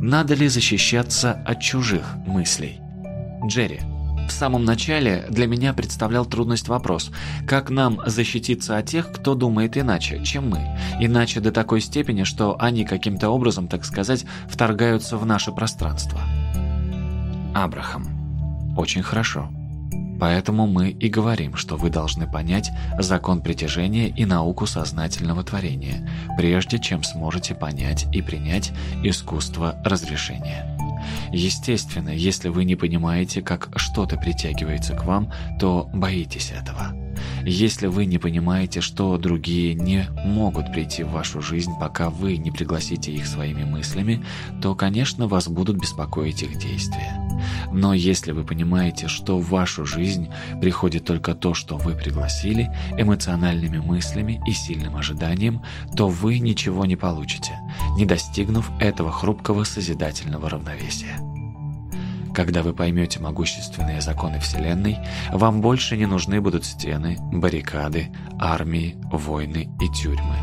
Надо ли защищаться от чужих мыслей? Джерри. В самом начале для меня представлял трудность вопрос, как нам защититься от тех, кто думает иначе, чем мы. Иначе до такой степени, что они каким-то образом, так сказать, вторгаются в наше пространство. Абрахам. Очень хорошо. Поэтому мы и говорим, что вы должны понять закон притяжения и науку сознательного творения, прежде чем сможете понять и принять искусство разрешения. Естественно, если вы не понимаете, как что-то притягивается к вам, то боитесь этого. Если вы не понимаете, что другие не могут прийти в вашу жизнь, пока вы не пригласите их своими мыслями, то, конечно, вас будут беспокоить их действия. Но если вы понимаете, что в вашу жизнь приходит только то, что вы пригласили, эмоциональными мыслями и сильным ожиданием, то вы ничего не получите, не достигнув этого хрупкого созидательного равновесия. Когда вы поймете могущественные законы Вселенной, вам больше не нужны будут стены, баррикады, армии, войны и тюрьмы.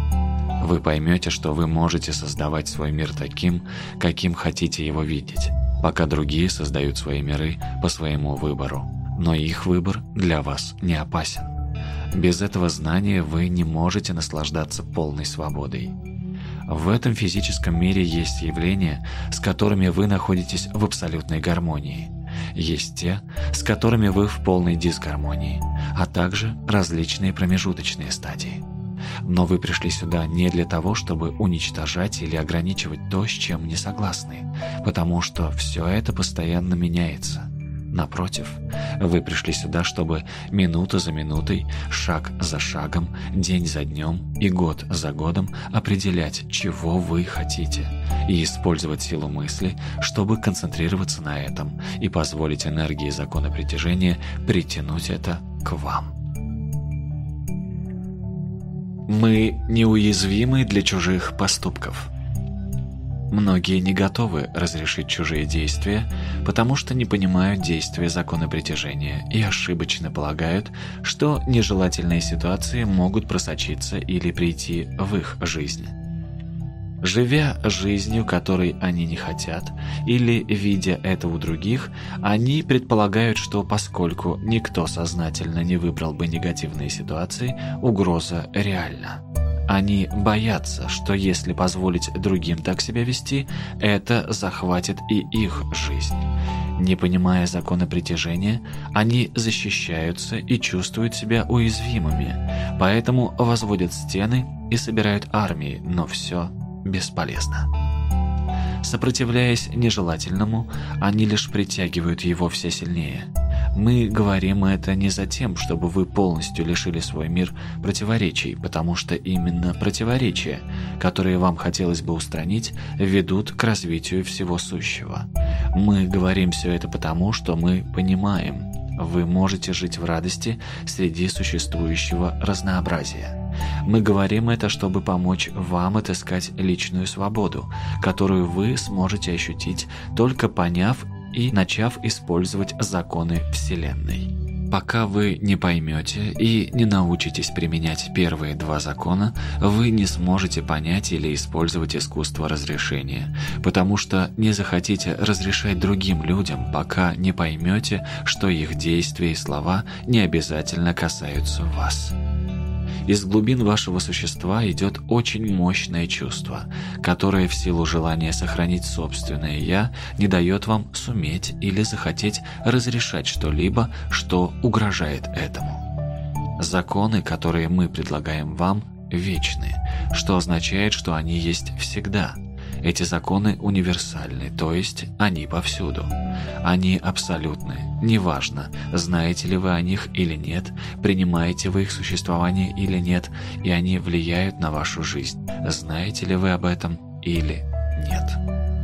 Вы поймете, что вы можете создавать свой мир таким, каким хотите его видеть, пока другие создают свои миры по своему выбору. Но их выбор для вас не опасен. Без этого знания вы не можете наслаждаться полной свободой. В этом физическом мире есть явления, с которыми вы находитесь в абсолютной гармонии. Есть те, с которыми вы в полной дисгармонии, а также различные промежуточные стадии. Но вы пришли сюда не для того, чтобы уничтожать или ограничивать то, с чем не согласны, потому что все это постоянно меняется – Напротив, вы пришли сюда, чтобы минута за минутой, шаг за шагом, день за днем и год за годом определять, чего вы хотите, и использовать силу мысли, чтобы концентрироваться на этом и позволить энергии закона притяжения притянуть это к вам. Мы неуязвимы для чужих поступков – Многие не готовы разрешить чужие действия, потому что не понимают действия закона притяжения и ошибочно полагают, что нежелательные ситуации могут просочиться или прийти в их жизнь. Живя жизнью, которой они не хотят, или видя это у других, они предполагают, что поскольку никто сознательно не выбрал бы негативные ситуации, угроза реальна. Они боятся, что если позволить другим так себя вести, это захватит и их жизнь. Не понимая закона притяжения, они защищаются и чувствуют себя уязвимыми, поэтому возводят стены и собирают армии, но все бесполезно. Сопротивляясь нежелательному, они лишь притягивают его все сильнее – мы говорим это не за тем, чтобы вы полностью лишили свой мир противоречий, потому что именно противоречия, которые вам хотелось бы устранить, ведут к развитию всего сущего. Мы говорим все это потому, что мы понимаем, вы можете жить в радости среди существующего разнообразия. Мы говорим это, чтобы помочь вам отыскать личную свободу, которую вы сможете ощутить, только поняв и начав использовать законы Вселенной. Пока вы не поймете и не научитесь применять первые два закона, вы не сможете понять или использовать искусство разрешения, потому что не захотите разрешать другим людям, пока не поймете, что их действия и слова не обязательно касаются вас. Из глубин вашего существа идет очень мощное чувство, которое в силу желания сохранить собственное «я» не дает вам суметь или захотеть разрешать что-либо, что угрожает этому. Законы, которые мы предлагаем вам, вечны, что означает, что они есть всегда – эти законы универсальны, то есть они повсюду. Они абсолютны. Неважно, знаете ли вы о них или нет, принимаете вы их существование или нет, и они влияют на вашу жизнь. Знаете ли вы об этом или нет.